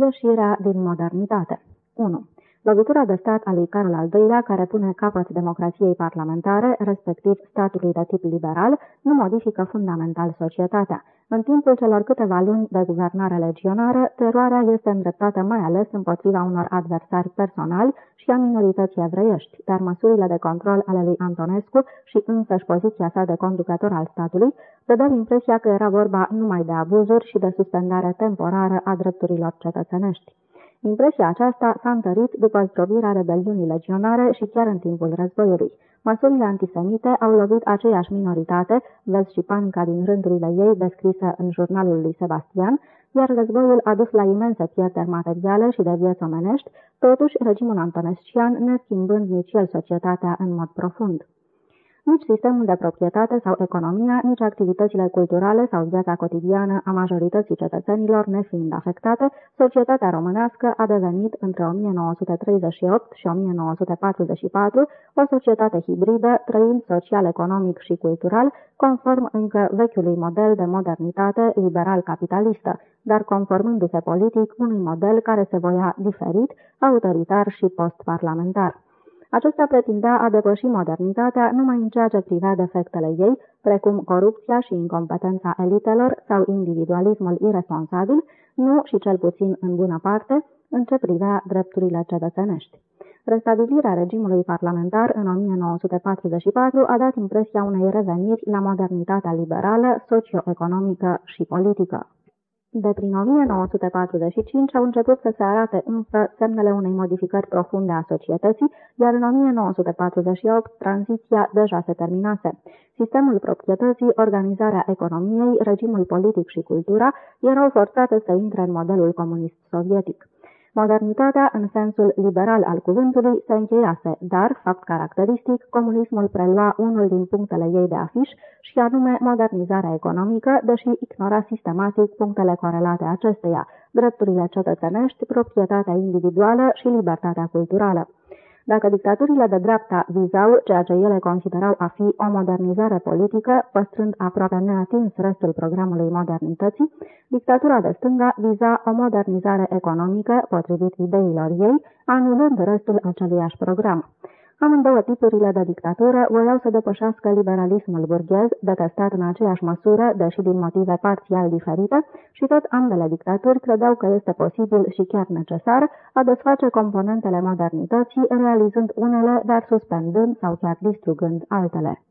Ieșirea din modernitate 1. Lovitura de stat a lui Carol al II-lea, care pune capăt democrației parlamentare, respectiv statului de tip liberal, nu modifică fundamental societatea. În timpul celor câteva luni de guvernare legionară, teroarea este îndreptată mai ales împotriva unor adversari personali și a minorității evreiești, dar măsurile de control ale lui Antonescu și însăși poziția sa de conducător al statului dădeau impresia că era vorba numai de abuzuri și de suspendare temporară a drepturilor cetățenești. Impresia aceasta s-a întărit după zdrobirea rebeliunii legionare și chiar în timpul războiului. Măsurile antisemite au lovit aceeași minoritate, vezi și panica din rândurile ei descrisă în jurnalul lui Sebastian, iar războiul a dus la imense pierderi materiale și de vieți omenești, totuși regimul antonescian ne schimbând nici el societatea în mod profund. Nici sistemul de proprietate sau economia, nici activitățile culturale sau viața cotidiană a majorității cetățenilor nefiind afectate, societatea românească a devenit între 1938 și 1944 o societate hibridă, trăind social-economic și cultural, conform încă vechiului model de modernitate liberal-capitalistă, dar conformându-se politic unui model care se voia diferit, autoritar și post-parlamentar. Acesta pretindea a depăși modernitatea numai în ceea ce privea defectele ei, precum corupția și incompetența elitelor sau individualismul irresponsabil, nu și cel puțin în bună parte, în ce privea drepturile cetățenești. Restabilirea regimului parlamentar în 1944 a dat impresia unei reveniri la modernitatea liberală, socio-economică și politică. De prin 1945 au început să se arate însă semnele unei modificări profunde a societății, iar în 1948 tranziția deja se terminase. Sistemul proprietății, organizarea economiei, regimul politic și cultura erau forțate să intre în modelul comunist sovietic. Modernitatea, în sensul liberal al cuvântului, se încheiase, dar, fapt caracteristic, comunismul prelua unul din punctele ei de afiș și anume modernizarea economică, deși ignora sistematic punctele corelate acesteia, drepturile cetățenești, proprietatea individuală și libertatea culturală. Dacă dictaturile de dreapta vizau ceea ce ele considerau a fi o modernizare politică, păstrând aproape neatins restul programului modernității, dictatura de stânga viza o modernizare economică, potrivit ideilor ei, anulând restul aceluiași program. Amândouă tipurile de dictatură voiau să depășească liberalismul burghez, detestat în aceeași măsură, deși din motive parțial diferite, și tot ambele dictaturi credeau că este posibil și chiar necesar a desface componentele modernității, realizând unele, dar suspendând sau chiar distrugând altele.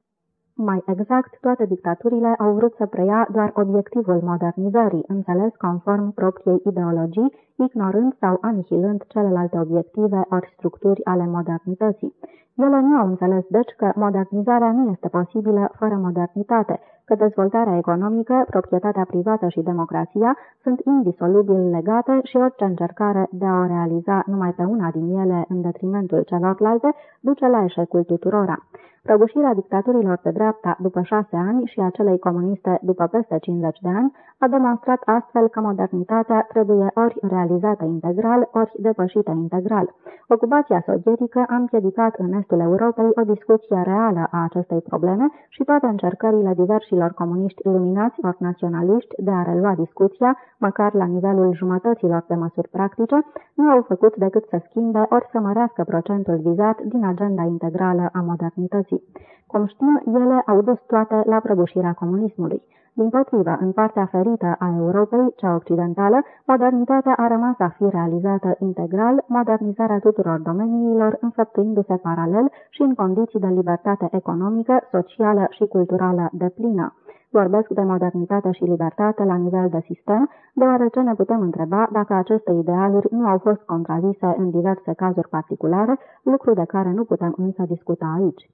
Mai exact, toate dictaturile au vrut să preia doar obiectivul modernizării, înțeles conform propriei ideologii, ignorând sau anihilând celelalte obiective ori structuri ale modernității. Ele nu au înțeles, deci, că modernizarea nu este posibilă fără modernitate, că dezvoltarea economică, proprietatea privată și democrația sunt indisolubil legate și orice încercare de a o realiza numai pe una din ele în detrimentul celorlalte duce la eșecul tuturora. Prăbușirea dictaturilor de dreapta după șase ani și a celei comuniste după peste 50 de ani a demonstrat astfel că modernitatea trebuie ori realizată integral, ori depășită integral. Ocupația sovietică a împiedicat în estul Europei o discuție reală a acestei probleme și toate încercările diversilor comuniști luminați ori naționaliști de a relua discuția, măcar la nivelul jumătăților de măsuri practice, nu au făcut decât să schimbe ori să mărească procentul vizat din agenda integrală a modernității vieții. Cum știm, ele au dus toate la prăbușirea comunismului. Din potrivă, în partea ferită a Europei, cea occidentală, modernitatea a rămas a fi realizată integral, modernizarea tuturor domeniilor, înfăptuindu-se paralel și în condiții de libertate economică, socială și culturală de plină. Vorbesc de modernitate și libertate la nivel de sistem, deoarece ne putem întreba dacă aceste idealuri nu au fost contrazise în diverse cazuri particulare, lucru de care nu putem însă discuta aici.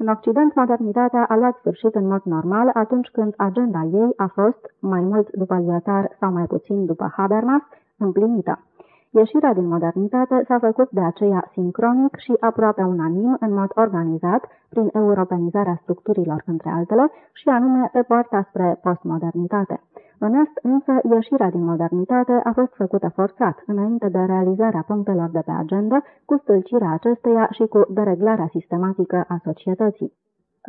În Occident, modernitatea a luat sfârșit în mod normal atunci când agenda ei a fost, mai mult după Lyotard sau mai puțin după Habermas, împlinită. Ieșirea din modernitate s-a făcut de aceea sincronic și aproape unanim, în mod organizat, prin europenizarea structurilor între altele, și anume pe poarta spre postmodernitate. În est, însă, ieșirea din modernitate a fost făcută forțat, înainte de realizarea punctelor de pe agenda, cu stâlcirea acesteia și cu dereglarea sistematică a societății.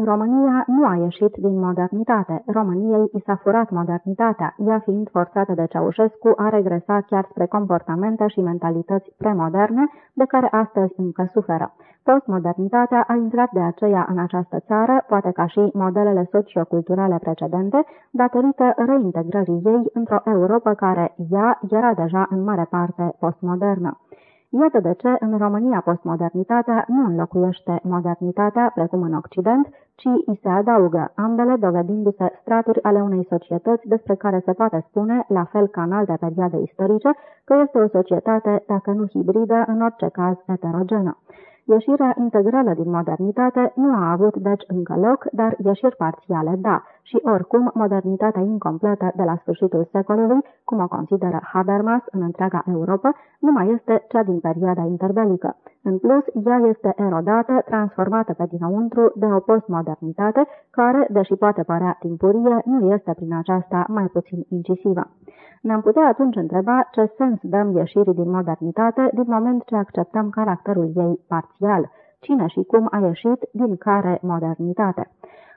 România nu a ieșit din modernitate. României i s-a furat modernitatea, ea fiind forțată de Ceaușescu a regresa chiar spre comportamente și mentalități premoderne, de care astăzi încă suferă. Postmodernitatea a intrat de aceea în această țară, poate ca și modelele socioculturale precedente, datorită reintegrării ei într-o Europa care ea era deja în mare parte postmodernă. Iată de ce în România postmodernitatea nu înlocuiește modernitatea, precum în Occident, ci îi se adaugă, ambele dovedindu-se straturi ale unei societăți despre care se poate spune, la fel ca în alte perioade istorice, că este o societate, dacă nu hibridă, în orice caz heterogenă. Ieșirea integrală din modernitate nu a avut deci încă loc, dar ieșiri parțiale da, și oricum modernitatea incompletă de la sfârșitul secolului, cum o consideră Habermas în întreaga Europa, nu mai este cea din perioada interbelică. În plus, ea este erodată, transformată pe dinăuntru de o postmodernitate care, deși poate părea timpurie, nu este prin aceasta mai puțin incisivă. Ne-am putea atunci întreba ce sens dăm ieșirii din modernitate din moment ce acceptăm caracterul ei parțial, cine și cum a ieșit din care modernitate.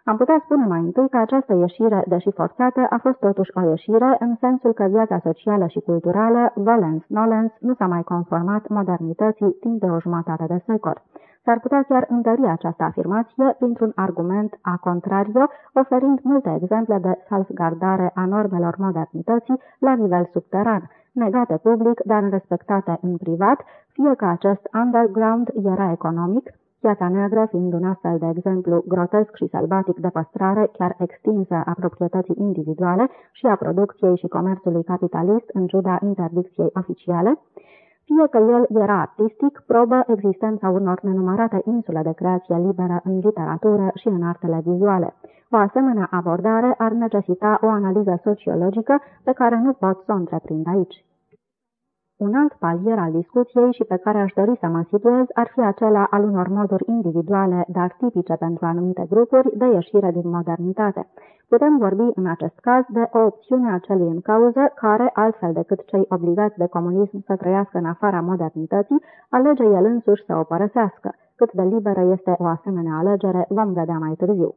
Am putea spune mai întâi că această ieșire, deși forțată, a fost totuși o ieșire în sensul că viața socială și culturală, valens-nolens, nu s-a mai conformat modernității timp de o jumătate de secol. S-ar putea chiar întări această afirmație printr-un argument a contrario, oferind multe exemple de salvgardare a normelor modernității la nivel subteran, negate public, dar respectate în privat, fie că acest underground era economic, Piața neagră fiind un astfel de exemplu grotesc și sălbatic de păstrare, chiar extinsă a proprietății individuale și a producției și comerțului capitalist în ciuda interdicției oficiale, fie că el era artistic, probă existența unor nenumărate insule de creație liberă în literatură și în artele vizuale. O asemenea abordare ar necesita o analiză sociologică pe care nu pot să o întreprind aici. Un alt palier al discuției și pe care aș dori să mă situez ar fi acela al unor moduri individuale, dar tipice pentru anumite grupuri, de ieșire din modernitate. Putem vorbi în acest caz de o opțiune a celui în cauză care, altfel decât cei obligați de comunism să trăiască în afara modernității, alege el însuși să o părăsească. Cât de liberă este o asemenea alegere, vom vedea mai târziu.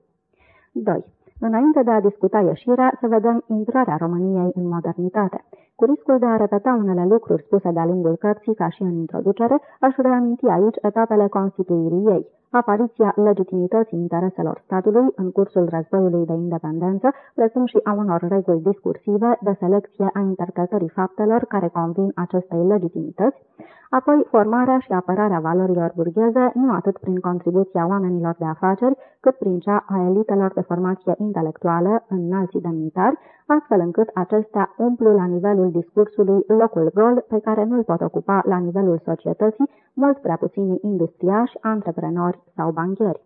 2. Înainte de a discuta ieșirea, să vedem intrarea României în modernitate. Cu riscul de a repeta unele lucruri spuse de-a lungul cărții, ca și în introducere, aș reaminti aici etapele constituirii ei apariția legitimității intereselor statului în cursul războiului de independență, precum și a unor reguli discursive de selecție a interpretării faptelor care convin acestei legitimități, apoi formarea și apărarea valorilor burgheze nu atât prin contribuția oamenilor de afaceri, cât prin cea a elitelor de formație intelectuală în înalții demnitari, astfel încât acestea umplu la nivelul discursului locul gol pe care nu-l pot ocupa la nivelul societății mult prea puțini industriași, antreprenori sau bancheri.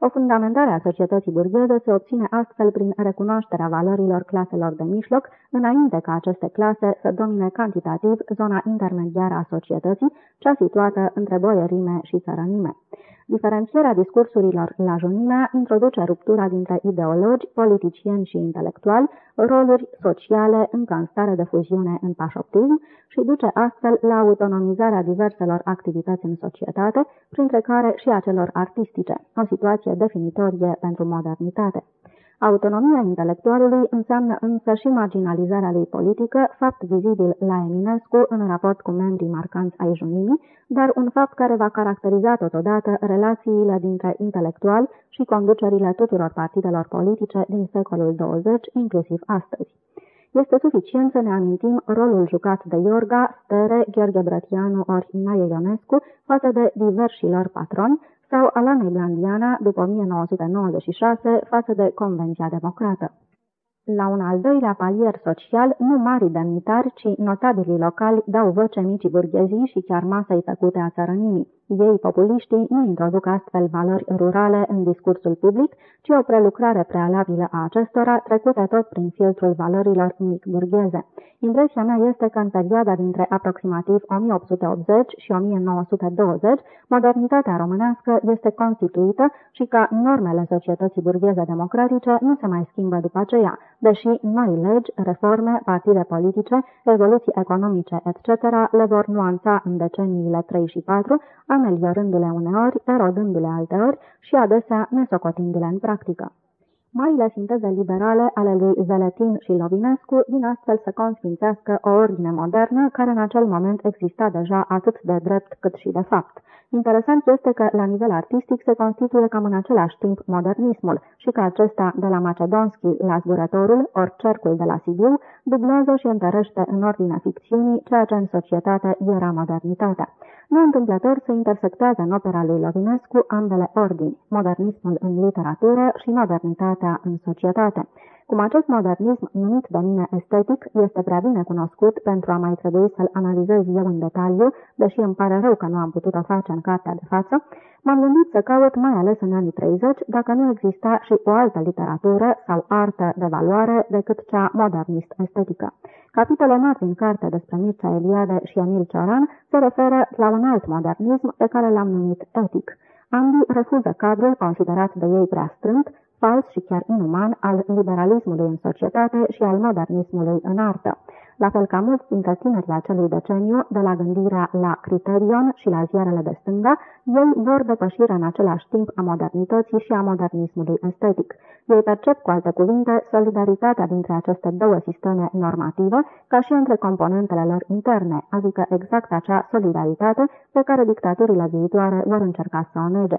O fundamentare a societății burgheze se obține astfel prin recunoașterea valorilor claselor de mijloc, înainte ca aceste clase să domine cantitativ zona intermediară a societății, cea situată între boierime și țărănime. Diferențierea discursurilor la junimea introduce ruptura dintre ideologi, politicieni și intelectuali, roluri sociale încă în stare de fuziune în pașoptism și duce astfel la autonomizarea diverselor activități în societate, printre care și a celor artistice, o situație definitorie pentru modernitate. Autonomia intelectualului înseamnă însă și marginalizarea lui politică, fapt vizibil la Eminescu în raport cu membrii marcanți ai junimii, dar un fapt care va caracteriza totodată relațiile dintre intelectuali și conducerile tuturor partidelor politice din secolul 20, inclusiv astăzi. Este suficient să ne amintim rolul jucat de Iorga, Stere, Gheorghe Brătianu ori Naie Ionescu față de diversilor patroni, sau Alanei Blandiana după 1996 față de Convenția Democrată. La un al doilea palier social, nu mari demnitari, ci notabilii locali dau voce micii burghezii și chiar masei tăcute a țărănimii. Ei, populiștii, nu introduc astfel valori rurale în discursul public, ci o prelucrare prealabilă a acestora, trecută tot prin filtrul valorilor mic-burgheze. Impresia mea este că în perioada dintre aproximativ 1880 și 1920, modernitatea românească este constituită și că normele societății burgheze democratice nu se mai schimbă după aceea, deși noi legi, reforme, partide politice, evoluții economice, etc. le vor nuanța în deceniile 3 și 4, ameliorându-le uneori, erodându-le alteori și adesea nesocotindu-le în practică. Marile sinteze liberale ale lui Zeletin și Lovinescu vin astfel să consfințească o ordine modernă care în acel moment exista deja atât de drept cât și de fapt. Interesant este că, la nivel artistic, se constituie cam în același timp modernismul și că acesta, de la Macedonski la Zburătorul, ori cercul de la Sibiu, dublează și întărește în ordinea ficțiunii ceea ce în societate era modernitatea. Neîntâmplător se intersectează în opera lui Lovinescu ambele ordini, modernismul în literatură și modernitatea în societate. Cum acest modernism, numit de mine estetic, este prea bine cunoscut pentru a mai trebui să-l analizez eu în detaliu, deși îmi pare rău că nu am putut o face în cartea de față, m-am gândit să caut mai ales în anii 30 dacă nu exista și o altă literatură sau artă de valoare decât cea modernist-estetică. Capitole mari din carte despre Mircea Eliade și Emil Cioran se referă la un alt modernism pe care l-am numit etic. Ambii refuză cadrul considerat de ei prea strânt, fals și chiar inuman al liberalismului în societate și al modernismului în artă. La fel ca mulți dintre tinerii acelui deceniu, de la gândirea la Criterion și la ziarele de stânga, ei vor depășirea în același timp a modernității și a modernismului estetic. Ei percep, cu alte cuvinte, solidaritatea dintre aceste două sisteme normative, ca și între componentele lor interne, adică exact acea solidaritate pe care dictaturile viitoare vor încerca să o nege.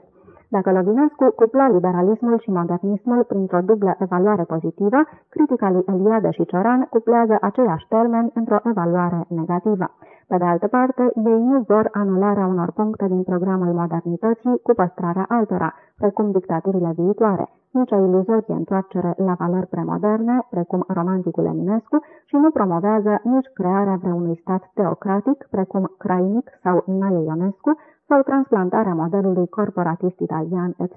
Dacă Lovinescu cupla liberalismul și modernismul printr-o dublă evaluare pozitivă, critica lui Eliade și Cioran cuplează aceiași termeni într-o evaluare negativă. Pe de altă parte, ei nu vor anularea unor puncte din programul modernității cu păstrarea altora, precum dictaturile viitoare, nici o iluzorie întoarcere la valori premoderne, precum romanticul Eminescu, și nu promovează nici crearea vreunui stat teocratic, precum Crainic sau Naie Ionescu, sau transplantarea modelului corporatist italian, etc.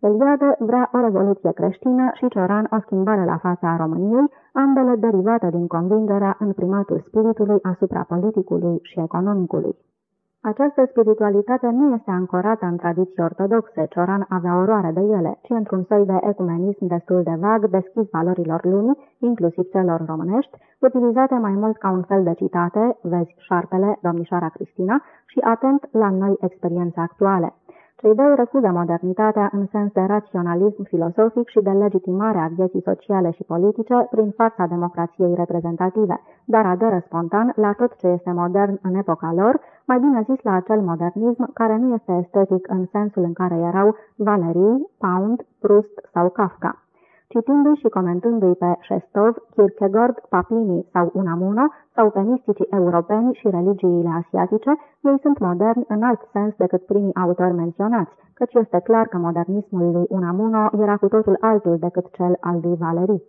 Eliade vrea o revoluție creștină și Cioran o schimbare la fața a României, ambele derivate din convingerea în primatul spiritului asupra politicului și economicului. Această spiritualitate nu este ancorată în tradiții ortodoxe, Cioran avea oroare de ele, ci într-un soi de ecumenism destul de vag, deschis valorilor lumii, inclusiv celor românești, utilizate mai mult ca un fel de citate, vezi șarpele, domnișoara Cristina, și atent la noi experiențe actuale. Cei doi refuză modernitatea în sens de raționalism filosofic și de legitimare a vieții sociale și politice prin fața democrației reprezentative, dar aderă spontan la tot ce este modern în epoca lor, mai bine zis la acel modernism care nu este estetic în sensul în care erau Valerii, Pound, Proust sau Kafka. Citindu-și și comentându-i pe Shestov, Kierkegaard, Papini sau Unamuno, sau pe misticii europeni și religiile asiatice, ei sunt moderni în alt sens decât primii autori menționați, căci este clar că modernismul lui Unamuno era cu totul altul decât cel al lui Valerii.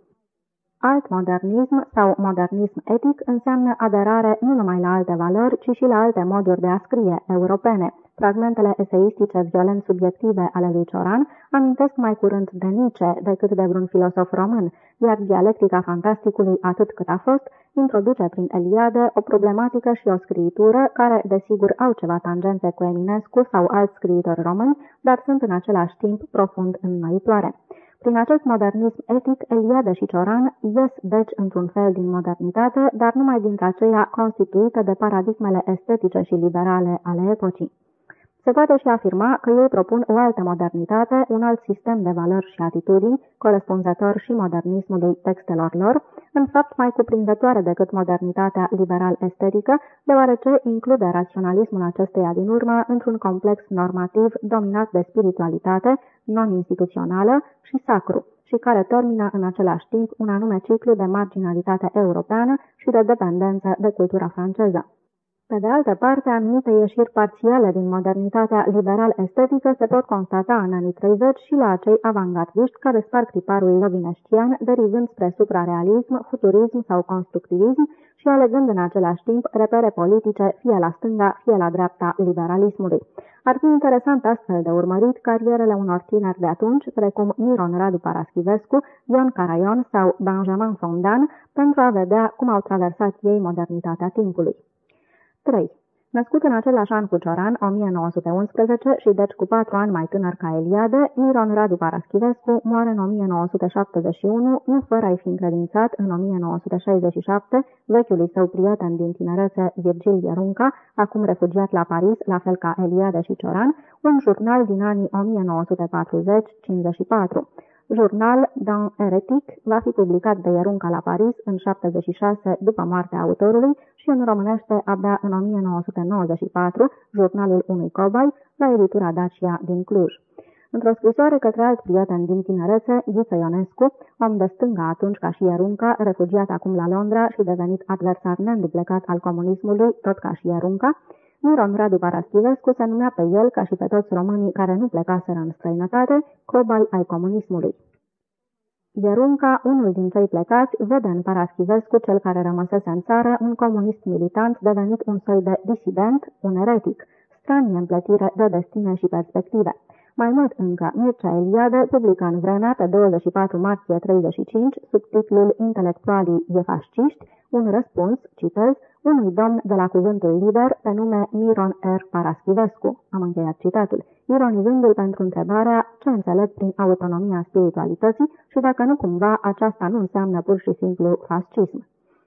Alt modernism sau modernism etic înseamnă aderare nu numai la alte valori, ci și la alte moduri de a scrie, europene. Fragmentele eseistice violent subiective ale lui Cioran amintesc mai curând de Nietzsche decât de vreun filosof român, iar dialectica fantasticului atât cât a fost, introduce prin Eliade o problematică și o scriitură care, desigur, au ceva tangențe cu Eminescu sau alți scriitori români, dar sunt în același timp profund înnoitoare. Prin acest modernism etic, Eliade și Cioran ies deci într-un fel din modernitate, dar numai dintre aceea constituită de paradigmele estetice și liberale ale epocii. Se poate și afirma că ei propun o altă modernitate, un alt sistem de valori și atitudini, corespunzător și modernismului textelor lor, în fapt mai cuprinzătoare decât modernitatea liberal-estetică, deoarece include raționalismul acesteia din urmă într-un complex normativ dominat de spiritualitate, non-instituțională și sacru, și care termină în același timp un anume ciclu de marginalitate europeană și de dependență de cultura franceză. Pe de altă parte, anumite ieșiri parțiale din modernitatea liberal-estetică se pot constata în anii 30 și la acei avangardiști care sparg tiparul lovineștian, derivând spre suprarealism, futurism sau constructivism și alegând în același timp repere politice fie la stânga, fie la dreapta liberalismului. Ar fi interesant astfel de urmărit carierele unor tineri de atunci, precum Miron Radu Paraschivescu, Ion Caraion sau Benjamin Fondan, pentru a vedea cum au traversat ei modernitatea timpului. 3. Născut în același an cu Cioran, 1911, și deci cu patru ani mai tânăr ca Eliade, Miron Radu Paraschivescu moare în 1971, nu fără a-i fi încredințat în 1967 vechiului său prieten din tinerețe, Virgil Ierunca, acum refugiat la Paris, la fel ca Eliade și Cioran, un jurnal din anii 1940-54. Jurnal d'un Heretic va fi publicat de Ierunca la Paris în 76 după moartea autorului și în românește abia în 1994, Jurnalul unui cobai, la editura Dacia din Cluj. Într-o scrisoare către alt prieten din tinerețe, Ghiță Ionescu, om de stânga atunci ca și Ierunca, refugiat acum la Londra și devenit adversar neînduplecat al comunismului, tot ca și Ierunca, Miron Radu Paraschivescu se numea pe el, ca și pe toți românii care nu plecaseră în străinătate, cobai ai comunismului. Ierunca, unul din cei plecați, vede în Paraschivescu, cel care rămăsese în țară, un comunist militant devenit un soi de disident, un eretic, stranie împletire de destine și perspective. Mai mult încă, Mircea Eliade publică în vremea pe 24 martie 35, sub titlul Intelectualii e fasciști, un răspuns, citez, unui domn de la cuvântul liber pe nume Miron R. Paraschivescu. Am încheiat citatul, ironizându-l pentru întrebarea ce înțeleg prin autonomia spiritualității și dacă nu cumva aceasta nu înseamnă pur și simplu fascism.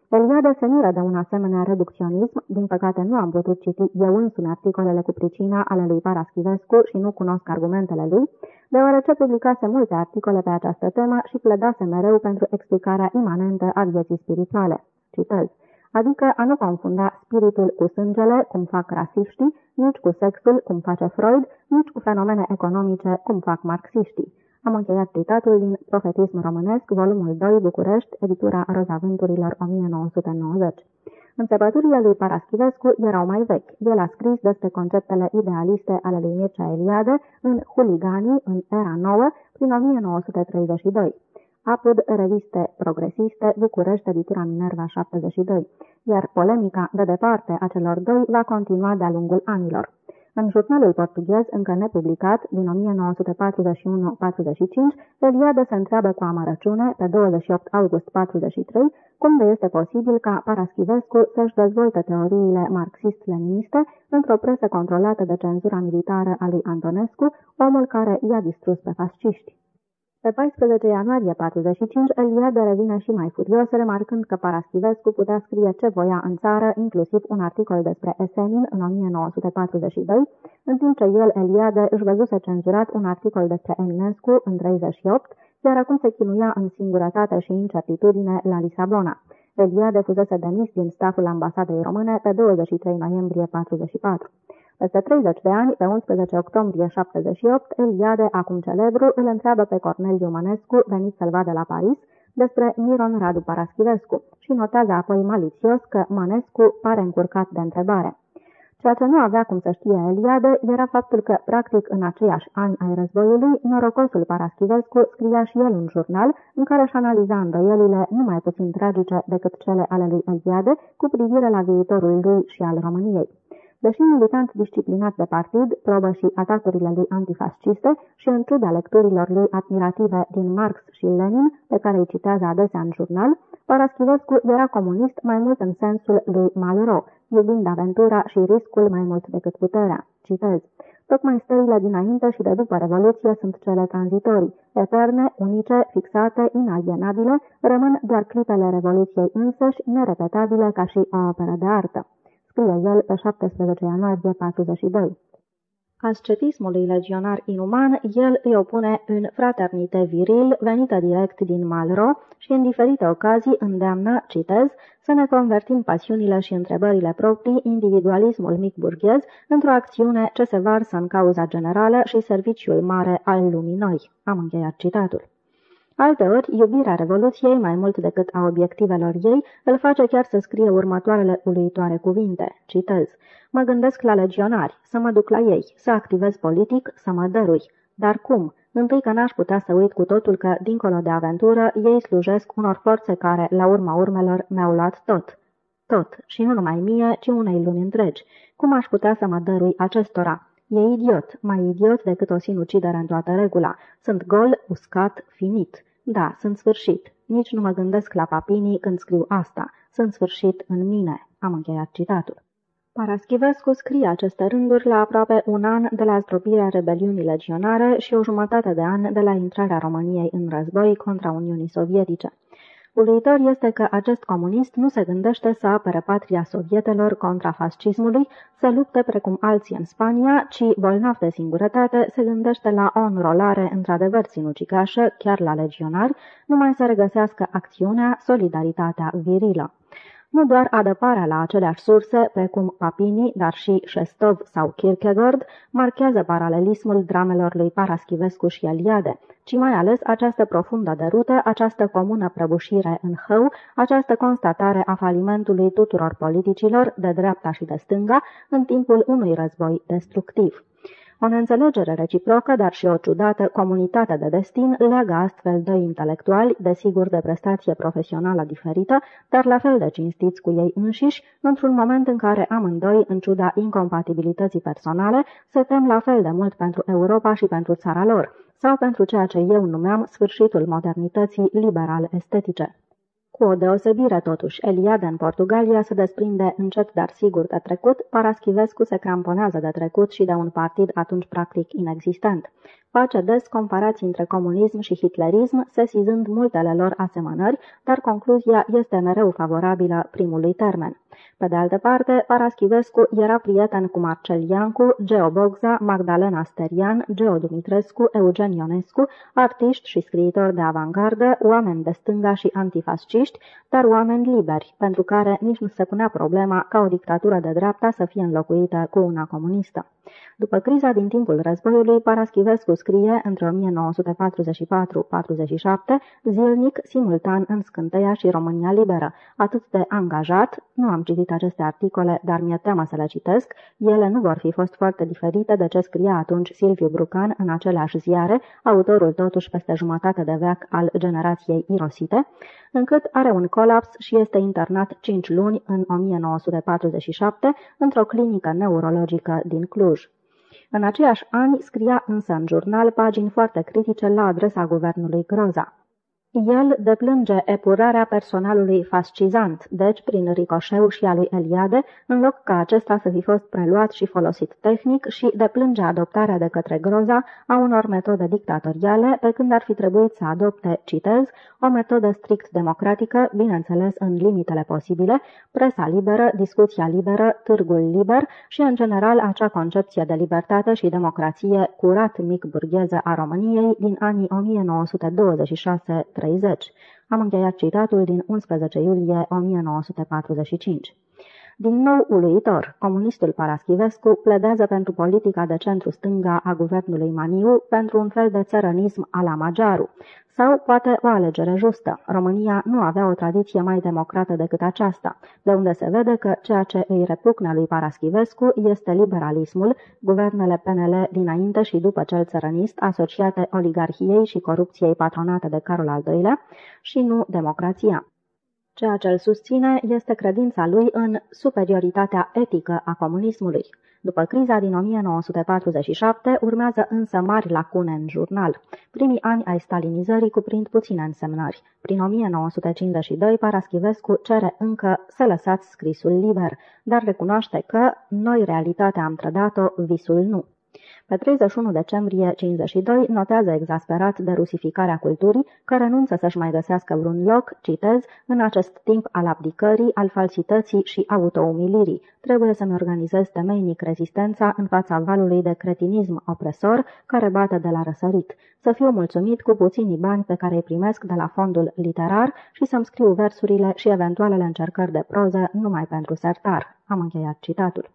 Eliade se miră de un asemenea reducționism, din păcate nu am putut citi eu însumi articolele cu pricina ale lui Paraschivescu și nu cunosc argumentele lui, deoarece publicase multe articole pe această temă și pledase mereu pentru explicarea imanentă a vieții spirituale. Citez adică a nu confunda spiritul cu sângele, cum fac rasiștii, nici cu sexul, cum face Freud, nici cu fenomene economice, cum fac marxiștii. Am încheiat citatul din Profetism românesc, volumul 2, București, editura Roza Vânturilor, 1990. Înțepăturile lui Paraschivescu erau mai vechi. El a scris despre conceptele idealiste ale lui Mircea Eliade în Huliganii, în Era Nouă, prin 1932. Apud Reviste Progresiste, București, editura Minerva 72, iar polemica de departe a celor doi va continua de-a lungul anilor. În jurnalul portughez, încă nepublicat, din 1941-45, Eliade se întreabă cu amărăciune, pe 28 august 43, cum de este posibil ca Paraschivescu să-și dezvolte teoriile marxist-leniniste într-o presă controlată de cenzura militară a lui Antonescu, omul care i-a distrus pe fasciști. Pe 14 ianuarie 45, Eliade revine și mai furios, remarcând că Paraschivescu putea scrie ce voia în țară, inclusiv un articol despre Esenin în 1942, în timp ce el, Eliade, își văzuse cenzurat un articol despre Eminescu în 38, iar acum se chinuia în singurătate și incertitudine la Lisabona. Eliade fusese demis din staful ambasadei române pe 23 noiembrie 44. Peste 30 de ani, pe 11 octombrie 78, Eliade, acum celebru, îl întreabă pe Corneliu Mănescu, venit să-l vadă la Paris, despre Miron Radu Paraschivescu și notează apoi malițios că Mănescu pare încurcat de întrebare. Ceea ce nu avea cum să știe Eliade era faptul că, practic, în aceiași ani ai războiului, norocosul Paraschivescu scria și el un jurnal în care își analiza îndoielile numai puțin tragice decât cele ale lui Eliade cu privire la viitorul lui și al României. Deși militant disciplinat de partid, probă și atacurile lui antifasciste și în ciuda lecturilor lui admirative din Marx și Lenin, pe care îi citează adesea în jurnal, Paraschivescu era comunist mai mult în sensul lui Malraux, iubind aventura și riscul mai mult decât puterea. Citez. Tocmai stările dinainte și de după Revoluție sunt cele tranzitorii, eterne, unice, fixate, inalienabile, rămân doar clipele Revoluției însăși, nerepetabile ca și o operă de artă scrie el pe 17 ianuarie 42. Ascetismului legionar inuman, el îi opune în fraternite viril venită direct din Malro și în diferite ocazii îndeamnă, citez, să ne convertim pasiunile și întrebările proprii, individualismul mic burghez, într-o acțiune ce se varsă în cauza generală și serviciul mare al lumii noi. Am încheiat citatul. Alteori, iubirea Revoluției, mai mult decât a obiectivelor ei, îl face chiar să scrie următoarele uluitoare cuvinte. Citez. Mă gândesc la legionari, să mă duc la ei, să activez politic, să mă dărui. Dar cum? Întâi că n-aș putea să uit cu totul că, dincolo de aventură, ei slujesc unor forțe care, la urma urmelor, mi-au luat tot. Tot. Și nu numai mie, ci unei lumi întregi. Cum aș putea să mă dărui acestora? E idiot, mai idiot decât o sinucidere în toată regula. Sunt gol, uscat, finit. Da, sunt sfârșit. Nici nu mă gândesc la papinii când scriu asta. Sunt sfârșit în mine. Am încheiat citatul. Paraschivescu scrie aceste rânduri la aproape un an de la zdrobirea rebeliunii legionare și o jumătate de an de la intrarea României în război contra Uniunii Sovietice. Uluitor este că acest comunist nu se gândește să apere patria sovietelor contra fascismului, să lupte precum alții în Spania, ci, bolnav de singurătate, se gândește la o înrolare într-adevăr sinucigașă, chiar la legionari, numai să regăsească acțiunea, solidaritatea virilă. Nu doar adăparea la aceleași surse, precum Papini, dar și Șestov sau Kierkegaard, marchează paralelismul dramelor lui Paraschivescu și Eliade, ci mai ales această profundă derută, această comună prăbușire în hău, această constatare a falimentului tuturor politicilor, de dreapta și de stânga, în timpul unui război destructiv. O neînțelegere reciprocă, dar și o ciudată comunitate de destin leagă astfel doi intelectuali, desigur de prestație profesională diferită, dar la fel de cinstiți cu ei înșiși, într-un moment în care amândoi, în ciuda incompatibilității personale, se tem la fel de mult pentru Europa și pentru țara lor, sau pentru ceea ce eu numeam sfârșitul modernității liberal-estetice. Cu o deosebire totuși, Eliade în Portugalia se desprinde încet dar sigur de trecut, Paraschivescu se cramponează de trecut și de un partid atunci practic inexistent. Face des comparații între comunism și hitlerism, sesizând multele lor asemănări, dar concluzia este mereu favorabilă primului termen. Pe de altă parte, Paraschivescu era prieten cu Marcel Iancu, Geo Bogza, Magdalena Sterian, Geo Dumitrescu, Eugen Ionescu, artiști și scriitori de avangardă, oameni de stânga și antifasciști, dar oameni liberi, pentru care nici nu se punea problema ca o dictatură de dreapta să fie înlocuită cu una comunistă. După criza din timpul războiului, Paraschivescu scrie între 1944-47, zilnic, simultan în Scânteia și România Liberă, atât de angajat, nu am citit aceste articole, dar mi-e teamă să le citesc, ele nu vor fi fost foarte diferite de ce scria atunci Silviu Brucan în aceleași ziare, autorul totuși peste jumătate de veac al generației irosite, încât are un colaps și este internat 5 luni în 1947 într-o clinică neurologică din Cluj. În aceiași ani scria însă în jurnal pagini foarte critice la adresa guvernului Groza. El deplânge epurarea personalului fascizant, deci prin ricoșeu și a lui Eliade, în loc ca acesta să fi fost preluat și folosit tehnic și deplânge adoptarea de către Groza a unor metode dictatoriale, pe când ar fi trebuit să adopte, citez, o metodă strict democratică, bineînțeles în limitele posibile, presa liberă, discuția liberă, târgul liber și, în general, acea concepție de libertate și democrație curat mic burgheză a României din anii 1926 30. Am încheiat citatul din 11 iulie 1945. Din nou uluitor, comunistul Paraschivescu pledează pentru politica de centru-stânga a guvernului Maniu pentru un fel de țărănism a la Magiaru, sau poate o alegere justă. România nu avea o tradiție mai democrată decât aceasta, de unde se vede că ceea ce îi repucne lui Paraschivescu este liberalismul, guvernele PNL dinainte și după cel țărănist, asociate oligarhiei și corupției patronate de Carol al II-lea, și nu democrația. Ceea ce îl susține este credința lui în superioritatea etică a comunismului. După criza din 1947, urmează însă mari lacune în jurnal. Primii ani ai stalinizării cuprind puține însemnări. Prin 1952, Paraschivescu cere încă să lăsați scrisul liber, dar recunoaște că noi realitatea am trădat-o, visul nu. Pe 31 decembrie 52 notează exasperat de rusificarea culturii că renunță să-și mai găsească vreun loc, citez, în acest timp al abdicării, al falsității și autoumilirii. Trebuie să-mi organizez temeinic rezistența în fața valului de cretinism opresor care bate de la răsărit. Să fiu mulțumit cu puținii bani pe care îi primesc de la fondul literar și să-mi scriu versurile și eventualele încercări de proză numai pentru sertar. Am încheiat citatul.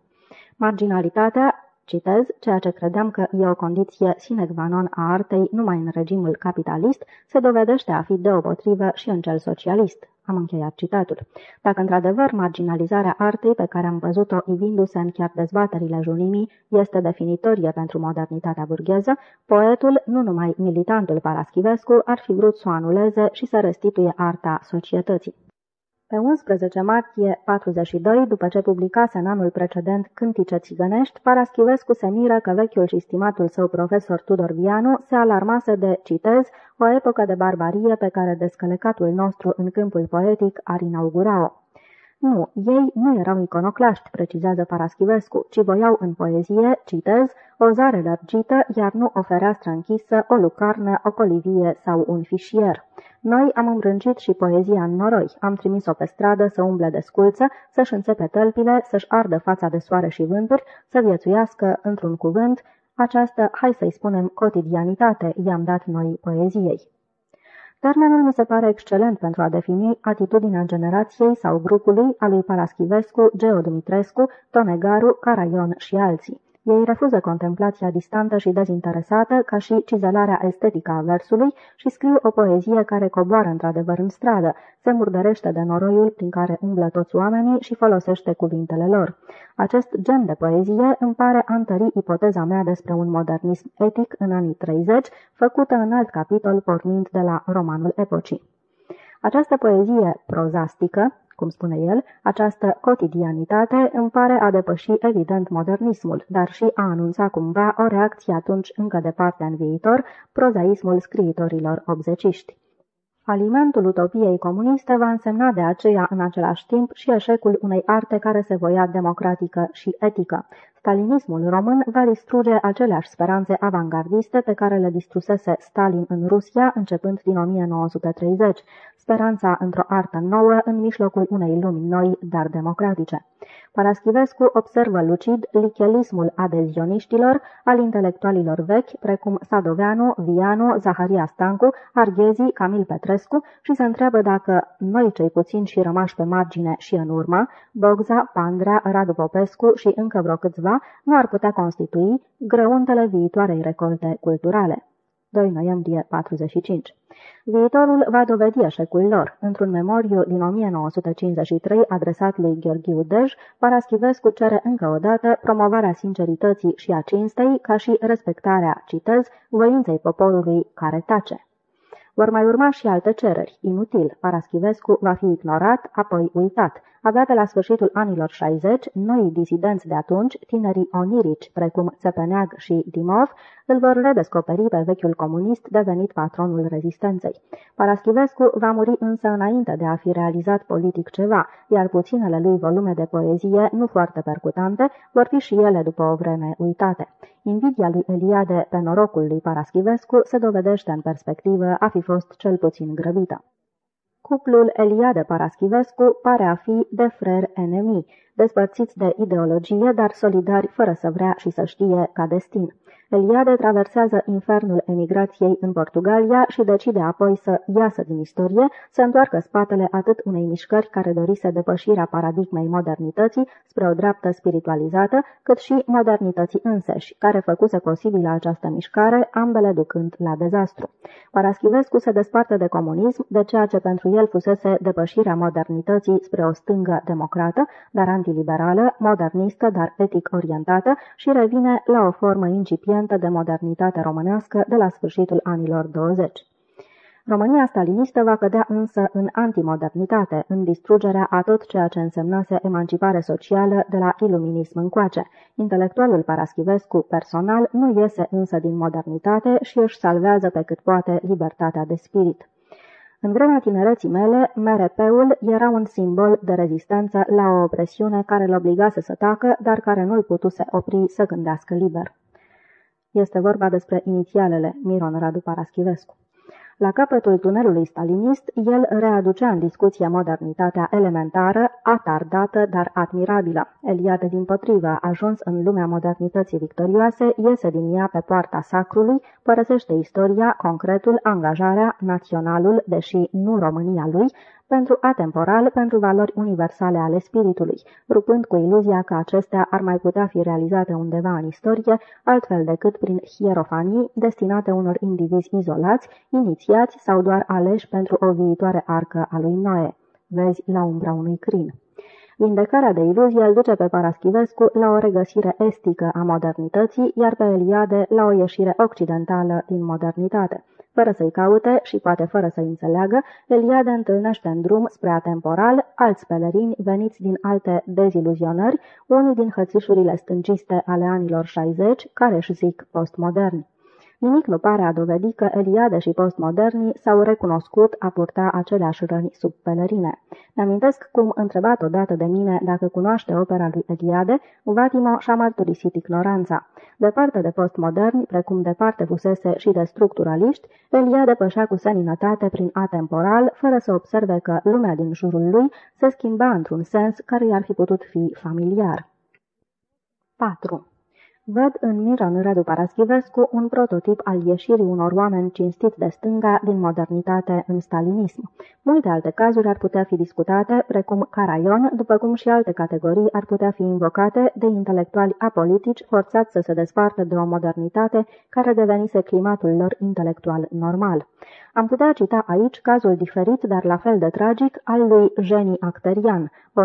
Marginalitatea Citez, ceea ce credeam că e o condiție sine qua non a artei numai în regimul capitalist, se dovedește a fi deopotrivă și în cel socialist. Am încheiat citatul. Dacă într-adevăr marginalizarea artei pe care am văzut-o ivindu-se în chiar dezbaterile junimii este definitorie pentru modernitatea burgheză, poetul, nu numai militantul Paraschivescu, ar fi vrut să o anuleze și să restituie arta societății. Pe 11 martie 42, după ce publicase în anul precedent Cântice țigănești, Paraschivescu se miră că vechiul și stimatul său profesor Tudor Vianu se alarmase de, citez, o epocă de barbarie pe care descălecatul nostru în câmpul poetic ar inaugura-o. Nu, ei nu erau iconoclaști, precizează Paraschivescu, ci voiau în poezie, citez, o zare lărgită, iar nu o fereastră închisă, o lucarnă, o colivie sau un fișier. Noi am îmbrâncit și poezia în noroi, am trimis-o pe stradă să umble de sculță, să-și înțepe tălpile, să-și ardă fața de soare și vânturi, să viețuiască, într-un cuvânt, această, hai să-i spunem, cotidianitate i-am dat noi poeziei. Termenul mi se pare excelent pentru a defini atitudinea generației sau grupului a lui Paraschivescu, Geo Dumitrescu, Tonegaru, Caraion și alții. Ei refuză contemplația distantă și dezinteresată, ca și cizelarea estetică a versului și scriu o poezie care coboară într-adevăr în stradă, se murdărește de noroiul prin care umblă toți oamenii și folosește cuvintele lor. Acest gen de poezie îmi pare a întări ipoteza mea despre un modernism etic în anii 30, făcută în alt capitol pornind de la romanul epocii. Această poezie prozastică, cum spune el, această cotidianitate îmi pare a depăși evident modernismul, dar și a anunța cumva o reacție atunci încă departe în viitor, prozaismul scriitorilor obzeciști. Alimentul utopiei comuniste va însemna de aceea în același timp și eșecul unei arte care se voia democratică și etică. Stalinismul român va distruge aceleași speranțe avangardiste pe care le distrusese Stalin în Rusia începând din 1930 speranța într-o artă nouă în mijlocul unei lumi noi, dar democratice. Paraschivescu observă lucid lichelismul adezioniștilor, al intelectualilor vechi, precum Sadoveanu, Vianu, Zaharia Stancu, Arghezi, Camil Petrescu și se întreabă dacă noi cei puțini și rămași pe margine și în urmă, Bogza, Pandrea, Radu Popescu și încă vreo câțiva, nu ar putea constitui greuntele viitoarei recolte culturale. 2 noiembrie 45. Viitorul va dovedi eșecul lor. Într-un memoriu din 1953 adresat lui Gheorghiu Dej, Paraschivescu cere încă o dată promovarea sincerității și a cinstei, ca și respectarea, citez, voinței poporului care tace. Vor mai urma și alte cereri. Inutil, Paraschivescu va fi ignorat, apoi uitat. Abia pe la sfârșitul anilor 60, noi disidenți de atunci, tinerii onirici, precum Țepeneag și Dimov, îl vor redescoperi pe vechiul comunist devenit patronul rezistenței. Paraschivescu va muri însă înainte de a fi realizat politic ceva, iar puținele lui volume de poezie, nu foarte percutante, vor fi și ele după o vreme uitate. Invidia lui Eliade pe norocul lui Paraschivescu se dovedește în perspectivă a fi fost cel puțin grăbită. Cuplul Eliade Paraschivescu pare a fi de frer enemi, despărțiți de ideologie, dar solidari fără să vrea și să știe ca destin. Eliade traversează infernul emigrației în Portugalia și decide apoi să iasă din istorie, să întoarcă spatele atât unei mișcări care dorise depășirea paradigmei modernității spre o dreaptă spiritualizată, cât și modernității înseși, care făcuse posibilă această mișcare, ambele ducând la dezastru. Paraschivescu se desparte de comunism, de ceea ce pentru el fusese depășirea modernității spre o stângă democrată, dar antiliberală, modernistă, dar etic orientată și revine la o formă incipientă incipientă de modernitate românească de la sfârșitul anilor 20. România stalinistă va cădea însă în antimodernitate, în distrugerea a tot ceea ce însemnase emancipare socială de la iluminism încoace. Intelectualul Paraschivescu personal nu iese însă din modernitate și își salvează pe cât poate libertatea de spirit. În vremea tinereții mele, merepeul era un simbol de rezistență la o opresiune care îl obligase să tacă, dar care nu-l putuse opri să gândească liber. Este vorba despre inițialele Miron Radu Paraschivescu. La capătul tunelului stalinist, el readucea în discuție modernitatea elementară, atardată, dar admirabilă. Eliade, din potrivă, ajuns în lumea modernității victorioase, iese din ea pe poarta sacrului, părăsește istoria, concretul, angajarea, naționalul, deși nu România lui, pentru atemporal, pentru valori universale ale spiritului, rupând cu iluzia că acestea ar mai putea fi realizate undeva în istorie, altfel decât prin hierofanii destinate unor indivizi izolați, inițiați sau doar aleși pentru o viitoare arcă a lui Noe. Vezi la umbra unui crin. Vindecarea de iluzie îl duce pe Paraschivescu la o regăsire estică a modernității, iar pe Eliade la o ieșire occidentală din modernitate. Fără să-i caute și poate fără să-i înțeleagă, Eliade întâlnește în drum spre atemporal alți pelerini veniți din alte deziluzionări, unii din hățișurile stânciste ale anilor 60, care își zic postmoderni. Nimic nu pare a dovedi că Eliade și postmodernii s-au recunoscut a purta aceleași răni sub pelerine. Mi-amintesc cum, întrebat odată de mine dacă cunoaște opera lui Eliade, Vatimo și-a mărturisit ignoranța. Departe de postmoderni, precum departe fusese și de structuraliști, Eliade pășea cu seninătate prin atemporal, fără să observe că lumea din jurul lui se schimba într-un sens care i-ar fi putut fi familiar. 4. Văd în Miron Radu Paraschivescu un prototip al ieșirii unor oameni cinstiți de stânga din modernitate în stalinism. Multe alte cazuri ar putea fi discutate, precum Caraion, după cum și alte categorii ar putea fi invocate de intelectuali apolitici forțați să se despartă de o modernitate care devenise climatul lor intelectual normal. Am putea cita aici cazul diferit, dar la fel de tragic, al lui Jenny Acterian, 1916-1958,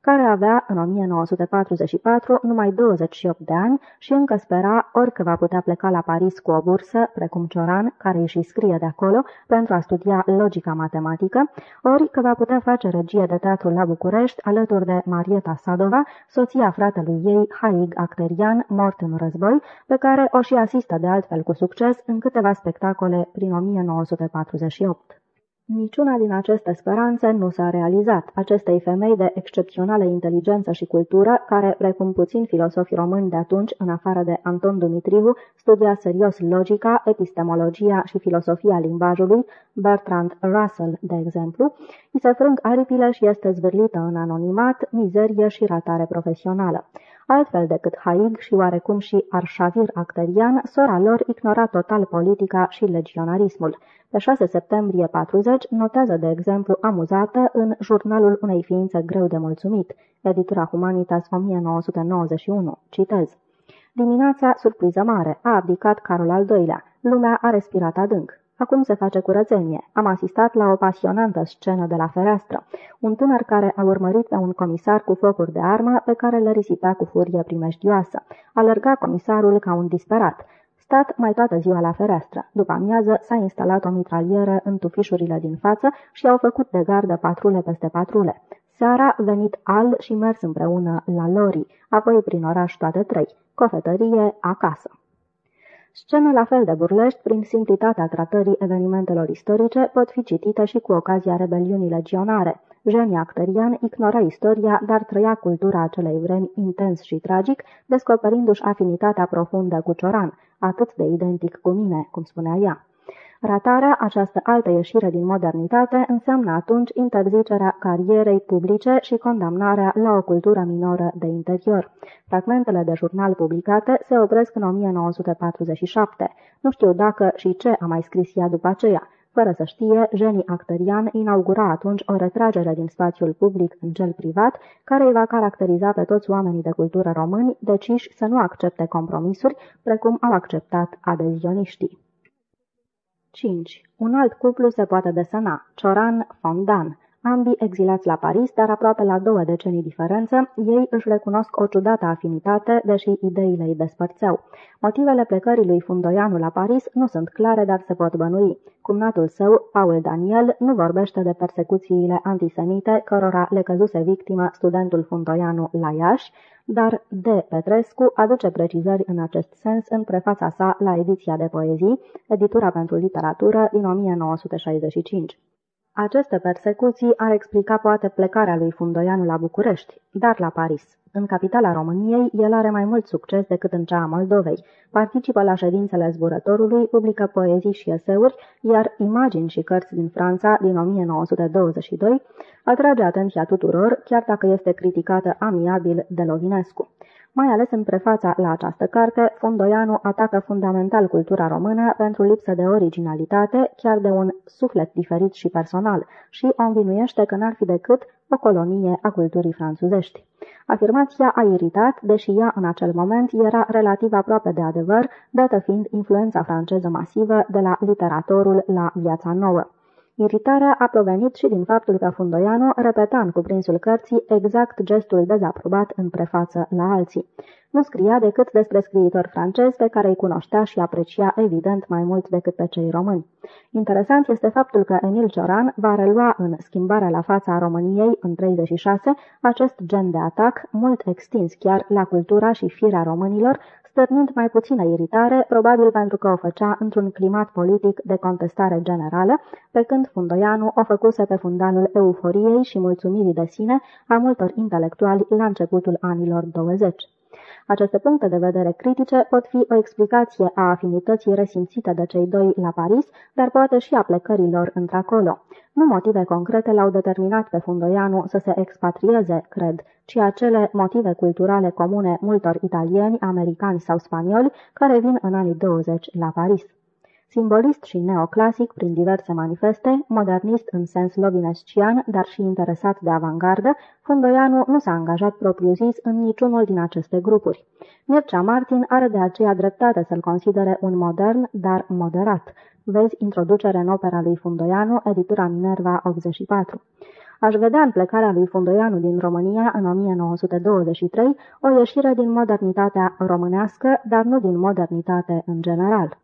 care avea în 1944 numai 28 de ani și încă spera ori că va putea pleca la Paris cu o bursă, precum Cioran, care își și scrie de acolo, pentru a studia logica matematică, ori că va putea face regie de teatru la București alături de Marieta Sadova, soția fratelui ei, Haig Acterian, mort în război, pe care o și asistă de altfel cu succes în câteva spectacole prin 1948. Niciuna din aceste speranțe nu s-a realizat. Acestei femei de excepțională inteligență și cultură, care, precum puțin filosofii români de atunci, în afară de Anton Dumitriu, studia serios logica, epistemologia și filosofia limbajului, Bertrand Russell, de exemplu, îi se frâng aripile și este zvârlită în anonimat, mizerie și ratare profesională. Altfel decât Haig și oarecum și Arșavir Acterian, sora lor ignora total politica și legionarismul. Pe 6 septembrie 40 notează, de exemplu, amuzată în jurnalul unei ființe greu de mulțumit, editura Humanitas 1991. Citez. Dimineața, surpriză mare, a abdicat Carol al II-lea. Lumea a respirat adânc. Acum se face curățenie. Am asistat la o pasionantă scenă de la fereastră. Un tânăr care a urmărit pe un comisar cu focuri de armă pe care le risipea cu furie primejdioasă. Alerga comisarul ca un disperat. Stat mai toată ziua la fereastră. După amiază s-a instalat o mitralieră în tufișurile din față și au făcut de gardă patrule peste patrule. Seara venit al și mers împreună la Lori, apoi prin oraș toate trei, cofetărie, acasă. Scene la fel de burlești, prin simplitatea tratării evenimentelor istorice, pot fi citite și cu ocazia rebeliunii legionare. Jenny Acterian ignora istoria, dar trăia cultura acelei vremi intens și tragic, descoperindu-și afinitatea profundă cu Cioran, atât de identic cu mine, cum spunea ea. Ratarea, această altă ieșire din modernitate, înseamnă atunci interzicerea carierei publice și condamnarea la o cultură minoră de interior. Fragmentele de jurnal publicate se opresc în 1947. Nu știu dacă și ce a mai scris ea după aceea. Fără să știe, genii actorian inaugura atunci o retragere din spațiul public în cel privat, care îi va caracteriza pe toți oamenii de cultură români, deciși să nu accepte compromisuri, precum au acceptat adezioniștii. 5. Un alt cuplu se poate desena, Cioran Fondan. Ambii exilați la Paris, dar aproape la două decenii diferență, ei își recunosc o ciudată afinitate, deși ideile îi despărțeau. Motivele plecării lui Fundoianu la Paris nu sunt clare, dar se pot bănui. Cumnatul său, Paul Daniel, nu vorbește de persecuțiile antisemite cărora le căzuse victimă studentul Fundoianu la Iași, dar D. Petrescu aduce precizări în acest sens în prefața sa la ediția de poezii, editura pentru literatură din 1965. Aceste persecuții ar explica poate plecarea lui Fundoianu la București, dar la Paris. În capitala României, el are mai mult succes decât în cea a Moldovei. Participă la ședințele zburătorului, publică poezii și eseuri, iar Imagini și cărți din Franța din 1922 atrage atenția tuturor, chiar dacă este criticată amiabil de Lovinescu. Mai ales în prefața la această carte, Fondoianu atacă fundamental cultura română pentru lipsă de originalitate, chiar de un suflet diferit și personal, și o învinuiește că n-ar fi decât o colonie a culturii franțuzești. Afirmația a iritat, deși ea în acel moment era relativ aproape de adevăr, dată fiind influența franceză masivă de la literatorul la viața nouă. Iritarea a provenit și din faptul că Fundoianu repeta în cuprinsul cărții exact gestul dezaprobat în prefață la alții. Nu scria decât despre scriitori francezi pe care îi cunoștea și aprecia evident mai mult decât pe cei români. Interesant este faptul că Emil Cioran va relua în Schimbarea la fața României în 36 acest gen de atac, mult extins chiar la cultura și firea românilor, stârnind mai puțină iritare, probabil pentru că o făcea într-un climat politic de contestare generală, pe când Fundoianu o făcuse pe fundalul euforiei și mulțumirii de sine a multor intelectuali la începutul anilor 20. Aceste puncte de vedere critice pot fi o explicație a afinității resimțite de cei doi la Paris, dar poate și a plecărilor într-acolo. Nu motive concrete l-au determinat pe Fundoianu să se expatrieze, cred, ci acele motive culturale comune multor italieni, americani sau spanioli care vin în anii 20 la Paris. Simbolist și neoclasic prin diverse manifeste, modernist în sens lovinescian, dar și interesat de avangardă, Fundoianu nu s-a angajat propriu-zis în niciunul din aceste grupuri. Mircea Martin are de aceea dreptate să-l considere un modern, dar moderat. Vezi introducere în opera lui Fundoianu, editura Minerva 84. Aș vedea în plecarea lui Fundoianu din România în 1923 o ieșire din modernitatea românească, dar nu din modernitate în general.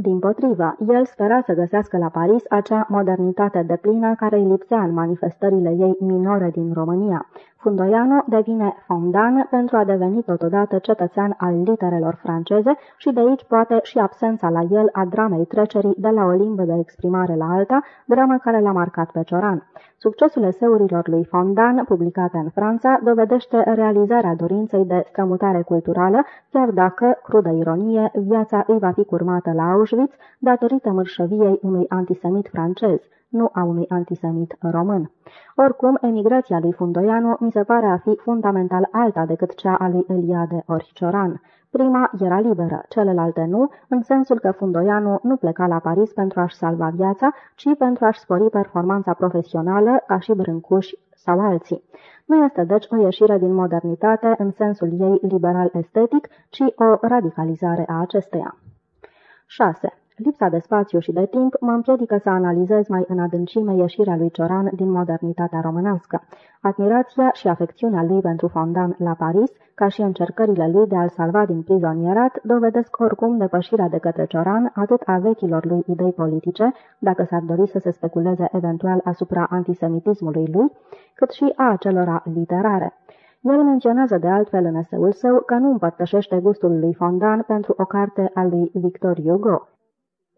Din potrivă, el spera să găsească la Paris acea modernitate deplină care îi lipsea în manifestările ei minore din România. Fundoianu devine fondan pentru a deveni totodată cetățean al literelor franceze și de aici poate și absența la el a dramei trecerii de la o limbă de exprimare la alta, dramă care l-a marcat pe Cioran. Succesul eseurilor lui Fondan, publicate în Franța, dovedește realizarea dorinței de strămutare culturală, chiar dacă, crudă ironie, viața îi va fi curmată la Auschwitz datorită mărșăviei unui antisemit francez nu a unui antisemit român. Oricum, emigrația lui Fundoianu mi se pare a fi fundamental alta decât cea a lui Eliade ori Cioran. Prima era liberă, celelalte nu, în sensul că Fundoianu nu pleca la Paris pentru a-și salva viața, ci pentru a-și spori performanța profesională, ca și Brâncuși sau alții. Nu este deci o ieșire din modernitate în sensul ei liberal-estetic, ci o radicalizare a acesteia. 6. Lipsa de spațiu și de timp mă împiedică să analizez mai în adâncime ieșirea lui Cioran din modernitatea românească. Admirația și afecțiunea lui pentru Fondan la Paris, ca și încercările lui de a-l salva din prizonierat, dovedesc oricum depășirea de către Cioran atât a vechilor lui idei politice, dacă s-ar dori să se speculeze eventual asupra antisemitismului lui, cât și a acelora literare. El menționează de altfel în eseul său că nu împărtășește gustul lui Fondan pentru o carte a lui Victor Hugo.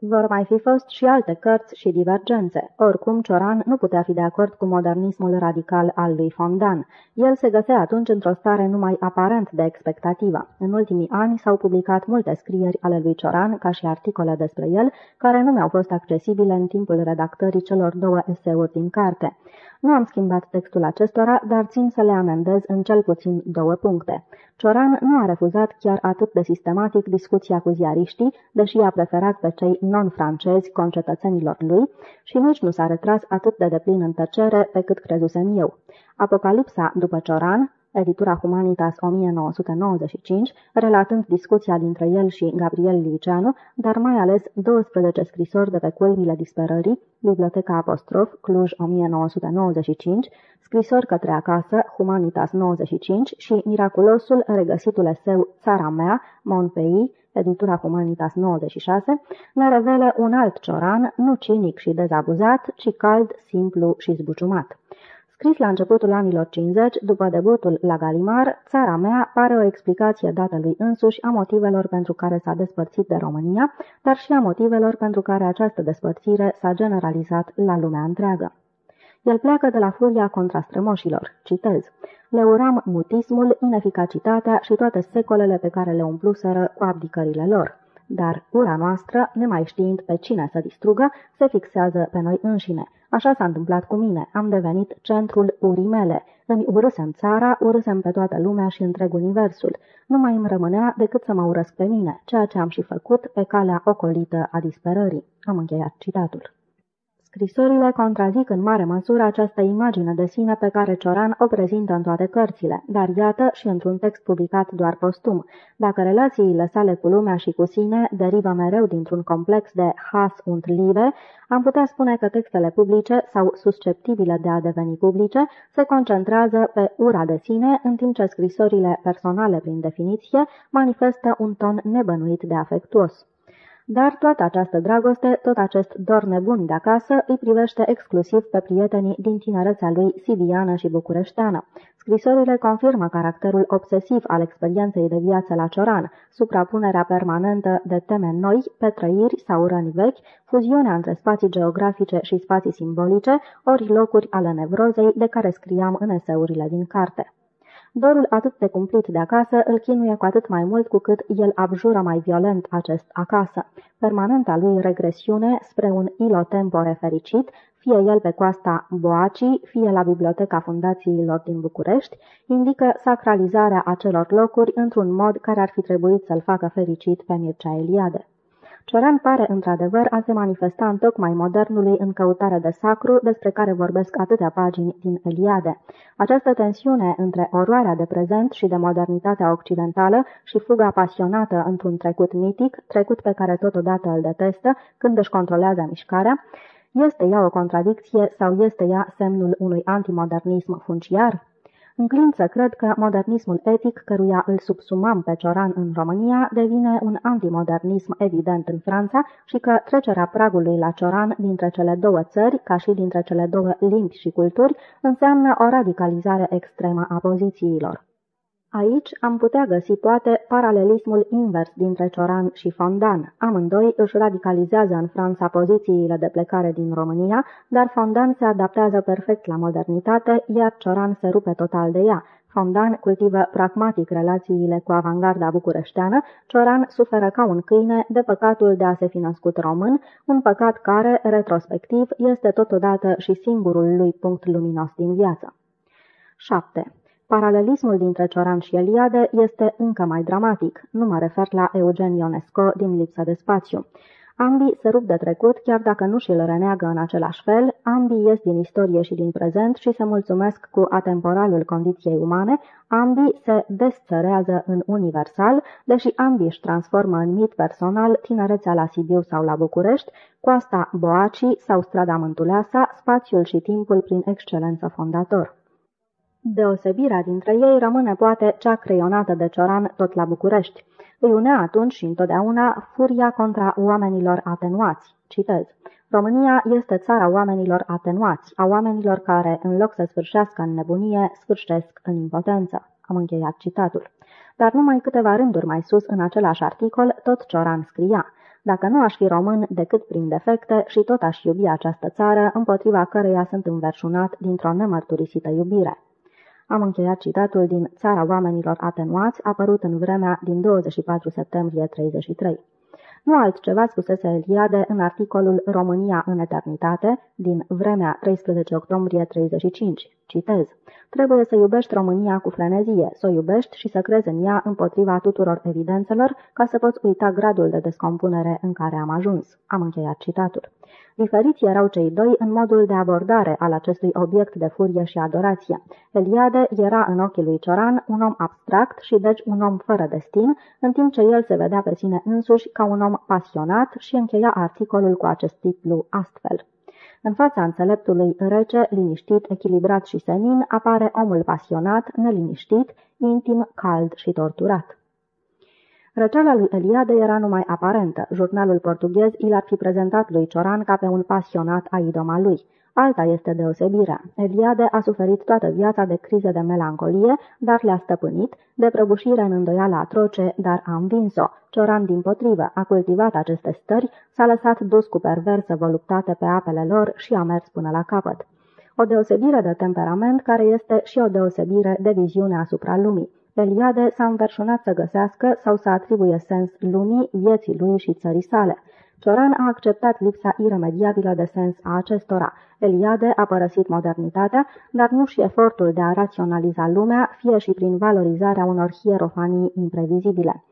Vor mai fi fost și alte cărți și divergențe. Oricum, Cioran nu putea fi de acord cu modernismul radical al lui Fondan. El se găsea atunci într-o stare numai aparent de expectativă. În ultimii ani s-au publicat multe scrieri ale lui Cioran, ca și articole despre el, care nu mi-au fost accesibile în timpul redactării celor două eseuri din carte. Nu am schimbat textul acestora, dar țin să le amendez în cel puțin două puncte. Cioran nu a refuzat chiar atât de sistematic discuția cu ziariștii, deși a preferat pe cei non-francezi concetățenilor lui și nici nu s-a retras atât de deplin în tăcere pe cât crezusem eu. Apocalipsa după Cioran, editura Humanitas 1995, relatând discuția dintre el și Gabriel Liceanu, dar mai ales 12 scrisori de pe culmile disperării, Biblioteca Apostrof, Cluj 1995, scrisori către acasă, Humanitas 95 și miraculosul regăsitul eseu Țara mea, Monpei, editura Humanitas 96, ne revelă un alt cioran, nu cinic și dezabuzat, ci cald, simplu și zbuciumat. Scris la începutul anilor 50, după debutul la Galimar, țara mea pare o explicație dată lui însuși a motivelor pentru care s-a despărțit de România, dar și a motivelor pentru care această despărțire s-a generalizat la lumea întreagă. El pleacă de la furia contra strămoșilor. Citez. Le uram mutismul, ineficacitatea și toate secolele pe care le umpluseră cu abdicările lor. Dar ura noastră, nemai știind pe cine să distrugă, se fixează pe noi înșine. Așa s-a întâmplat cu mine. Am devenit centrul urii mele. Îmi urâsem țara, urâsem pe toată lumea și întreg universul. Nu mai îmi rămânea decât să mă urăsc pe mine, ceea ce am și făcut pe calea ocolită a disperării. Am încheiat citatul. Scrisorile contrazic în mare măsură această imagine de sine pe care Cioran o prezintă în toate cărțile, dar iată și într-un text publicat doar postum. Dacă relațiile sale cu lumea și cu sine derivă mereu dintr-un complex de Hass und Liebe, am putea spune că textele publice sau susceptibile de a deveni publice se concentrează pe ura de sine, în timp ce scrisorile personale prin definiție manifestă un ton nebănuit de afectuos. Dar toată această dragoste, tot acest dor nebun de acasă, îi privește exclusiv pe prietenii din tinerețea lui sibiană și bucureșteană. Scrisorile confirmă caracterul obsesiv al experienței de viață la Cioran, suprapunerea permanentă de teme noi, petrăiri sau răni vechi, fuziunea între spații geografice și spații simbolice, ori locuri ale nevrozei de care scriam în eseurile din carte. Dorul atât de cumplit de acasă îl chinuie cu atât mai mult cu cât el abjură mai violent acest acasă. Permanenta lui regresiune spre un ilo tempore fericit, fie el pe coasta Boacii, fie la Biblioteca Fundațiilor din București, indică sacralizarea acelor locuri într-un mod care ar fi trebuit să-l facă fericit pe Mircea Eliade. Cioran pare într-adevăr a se manifesta în tocmai modernului în căutare de sacru, despre care vorbesc atâtea pagini din Eliade. Această tensiune între oroarea de prezent și de modernitatea occidentală și fuga pasionată într-un trecut mitic, trecut pe care totodată îl detestă când își controlează mișcarea, este ea o contradicție sau este ea semnul unui antimodernism funciar? Înclin să cred că modernismul etic, căruia îl subsumam pe Cioran în România, devine un antimodernism evident în Franța și că trecerea pragului la Cioran dintre cele două țări, ca și dintre cele două limbi și culturi, înseamnă o radicalizare extremă a pozițiilor. Aici am putea găsi poate paralelismul invers dintre Cioran și Fondan. Amândoi își radicalizează în Franța pozițiile de plecare din România, dar Fondan se adaptează perfect la modernitate, iar Cioran se rupe total de ea. Fondan cultivă pragmatic relațiile cu avangarda bucureșteană, Cioran suferă ca un câine de păcatul de a se fi născut român, un păcat care, retrospectiv, este totodată și singurul lui punct luminos din viață. 7. Paralelismul dintre Cioran și Eliade este încă mai dramatic. Nu mă refer la Eugen Ionesco din lipsă de spațiu. Ambii se rup de trecut, chiar dacă nu și-l reneagă în același fel, ambii ies din istorie și din prezent și se mulțumesc cu atemporalul condiției umane, ambii se desțărează în universal, deși ambii își transformă în mit personal tinerețea la Sibiu sau la București, coasta Boacii sau strada Mântuleasa, spațiul și timpul prin excelență fondator. Deosebirea dintre ei rămâne poate cea creionată de Cioran tot la București. Îi unea atunci și întotdeauna furia contra oamenilor atenuați. Citez. România este țara oamenilor atenuați, a oamenilor care, în loc să sfârșească în nebunie, sfârșesc în impotență. Am încheiat citatul. Dar numai câteva rânduri mai sus, în același articol, tot Cioran scria Dacă nu aș fi român decât prin defecte și tot aș iubi această țară, împotriva căreia sunt înverșunat dintr-o nemărturisită iubire. Am încheiat citatul din Țara oamenilor atenuați, apărut în vremea din 24 septembrie 33. Nu altceva spusese Eliade în articolul România în eternitate din vremea 13 octombrie 35. Citez. Trebuie să iubești România cu frenezie, să o iubești și să crezi în ea împotriva tuturor evidențelor ca să poți uita gradul de descompunere în care am ajuns. Am încheiat citatul. Diferiți erau cei doi în modul de abordare al acestui obiect de furie și adorație. Eliade era în ochii lui Cioran un om abstract și deci un om fără destin, în timp ce el se vedea pe sine însuși ca un om pasionat și încheia articolul cu acest titlu astfel. În fața înțeleptului rece, liniștit, echilibrat și senin, apare omul pasionat, neliniștit, intim, cald și torturat. Răceala lui Eliade era numai aparentă. Jurnalul portughez i l-ar fi prezentat lui Cioran ca pe un pasionat a idoma lui. Alta este deosebirea. Eliade a suferit toată viața de crize de melancolie, dar le-a stăpânit, de prăbușire în îndoială atroce, dar a învins-o. Cioran, din potrivă, a cultivat aceste stări, s-a lăsat dus cu perversă voluptate pe apele lor și a mers până la capăt. O deosebire de temperament care este și o deosebire de viziune asupra lumii. Eliade s-a înverșunat să găsească sau să atribuie sens lumii, vieții lui și țării sale. Cioran a acceptat lipsa iremediabilă de sens a acestora. Eliade a părăsit modernitatea, dar nu și efortul de a raționaliza lumea, fie și prin valorizarea unor hierofanii imprevizibile.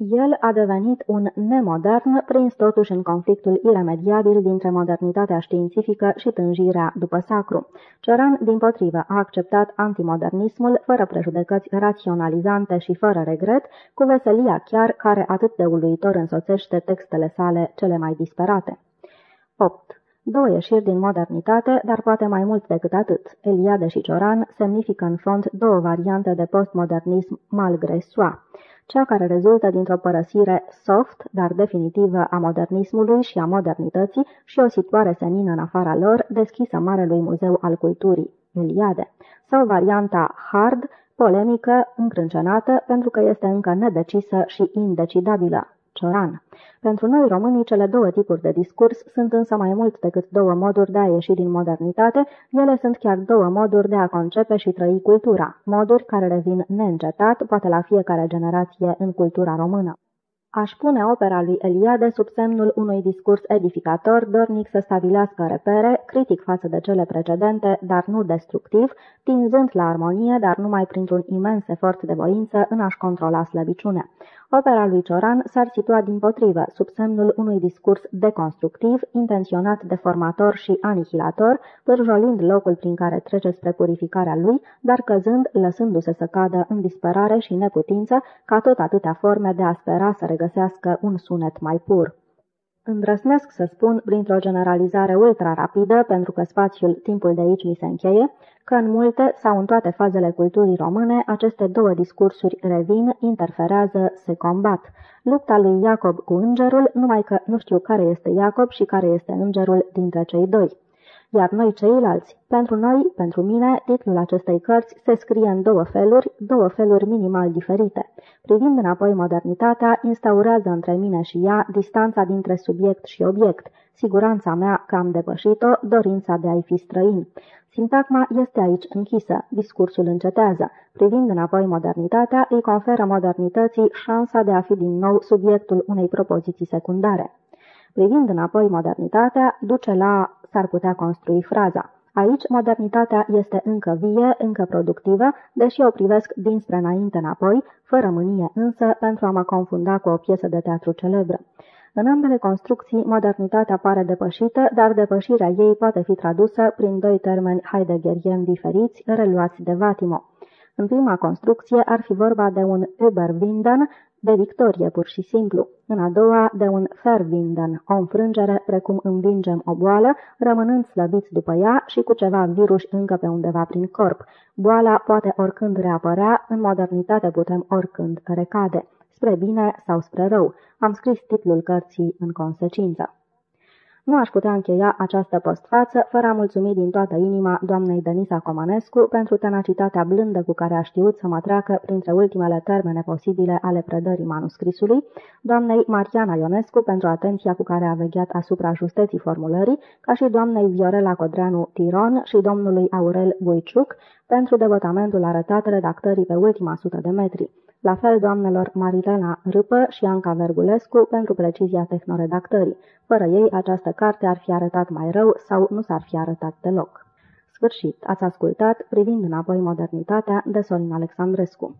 El a devenit un nemodern, prins totuși în conflictul iremediabil dintre modernitatea științifică și tânjirea după sacru. Cioran, din potrivă, a acceptat antimodernismul fără prejudecăți raționalizante și fără regret, cu veselia chiar care atât de uluitor însoțește textele sale cele mai disperate. 8. Două ieșiri din modernitate, dar poate mai mult decât atât. Eliade și Cioran semnifică în fond două variante de postmodernism malgré soi cea care rezultă dintr-o părăsire soft, dar definitivă a modernismului și a modernității și o situare senină în afara lor, deschisă Marelui Muzeu al Culturii, Eliade, sau varianta hard, polemică, încrâncenată, pentru că este încă nedecisă și indecidabilă, Cioran. Pentru noi, românii, cele două tipuri de discurs sunt însă mai mult decât două moduri de a ieși din modernitate, ele sunt chiar două moduri de a concepe și trăi cultura, moduri care revin neîncetat, poate la fiecare generație în cultura română. Aș pune opera lui Eliade sub semnul unui discurs edificator, dornic să stabilească repere, critic față de cele precedente, dar nu destructiv, tinzând la armonie, dar numai printr-un imens efort de voință în a-și controla slăbiciunea. Opera lui Cioran s-ar situa din potrivă, sub semnul unui discurs deconstructiv, intenționat de formator și anihilator, pârjolind locul prin care trece spre purificarea lui, dar căzând, lăsându-se să cadă în disperare și neputință, ca tot atâtea forme de a spera să regăsească un sunet mai pur. Îndrăsnesc să spun, printr-o generalizare ultra-rapidă, pentru că spațiul, timpul de aici mi se încheie, că în multe sau în toate fazele culturii române, aceste două discursuri revin, interferează, se combat. Lupta lui Iacob cu îngerul, numai că nu știu care este Iacob și care este îngerul dintre cei doi iar noi ceilalți. Pentru noi, pentru mine, titlul acestei cărți se scrie în două feluri, două feluri minimal diferite. Privind înapoi modernitatea, instaurează între mine și ea distanța dintre subiect și obiect, siguranța mea că am depășit-o, dorința de a-i fi străin. Sintagma este aici închisă, discursul încetează. Privind înapoi modernitatea, îi conferă modernității șansa de a fi din nou subiectul unei propoziții secundare. Privind înapoi modernitatea, duce la s-ar putea construi fraza. Aici, modernitatea este încă vie, încă productivă, deși o privesc dinspre înainte înapoi, fără mânie însă, pentru a mă confunda cu o piesă de teatru celebră. În ambele construcții, modernitatea pare depășită, dar depășirea ei poate fi tradusă prin doi termeni heideggerieni diferiți, reluați de Vatimo. În prima construcție ar fi vorba de un Überwinden, de victorie pur și simplu. În a doua, de un fervinden, o înfrângere precum învingem o boală, rămânând slăbiți după ea și cu ceva virus încă pe undeva prin corp. Boala poate oricând reapărea, în modernitate putem oricând recade. Spre bine sau spre rău. Am scris titlul cărții în consecință. Nu aș putea încheia această postfață fără a mulțumi din toată inima doamnei Denisa Comănescu pentru tenacitatea blândă cu care a știut să mă treacă printre ultimele termene posibile ale predării manuscrisului, doamnei Mariana Ionescu pentru atenția cu care a vegheat asupra justeții formulării, ca și doamnei Viorela Codreanu Tiron și domnului Aurel Buiciuc pentru devotamentul arătat redactării pe ultima sută de metri. La fel doamnelor Marilena Râpă și Anca Vergulescu pentru precizia tehnoredactării. Fără ei, această carte ar fi arătat mai rău sau nu s-ar fi arătat deloc. Sfârșit. Ați ascultat Privind înapoi modernitatea de Sorin Alexandrescu.